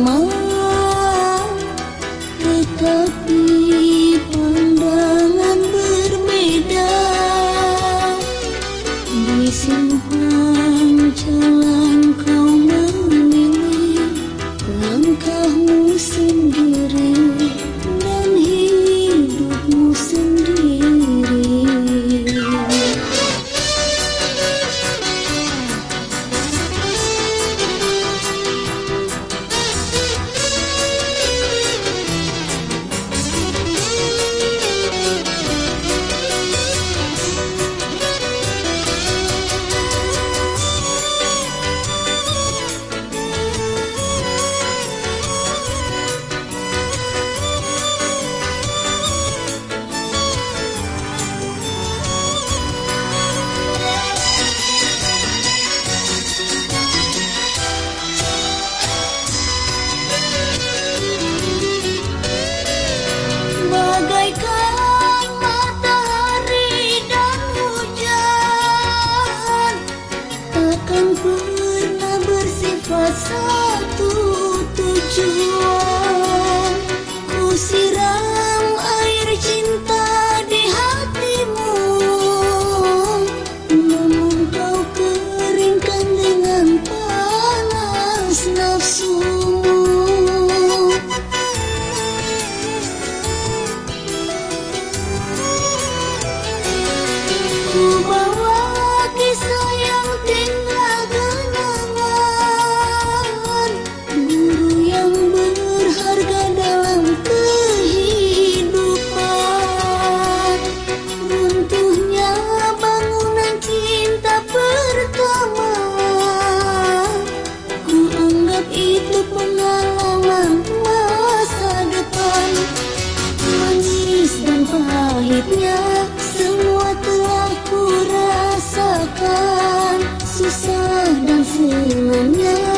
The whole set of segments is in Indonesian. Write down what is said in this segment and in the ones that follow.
mão Nếu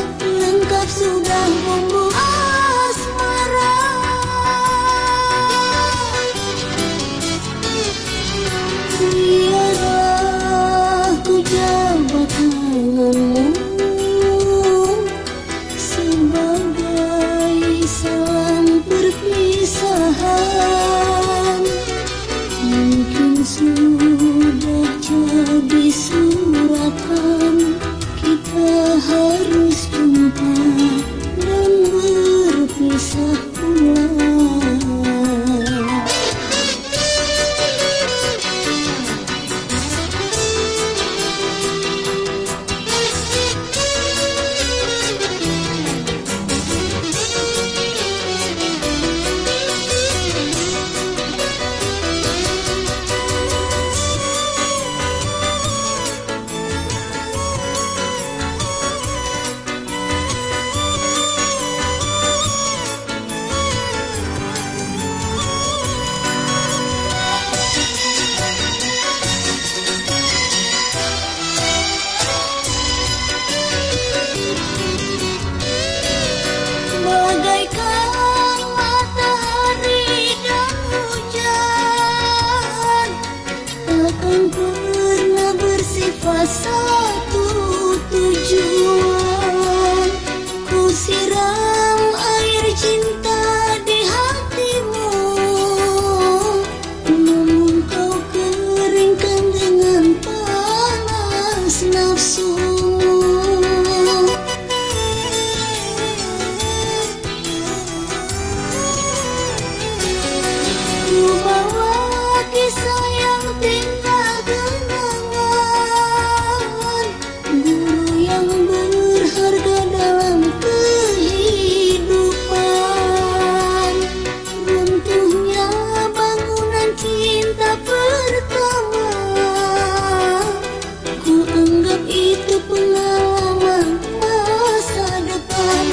Anggap itu pengalaman masa depan.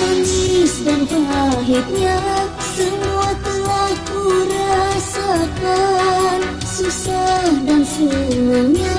Manis dan pahitnya Semua telah ku rasakan Susah dan senangnya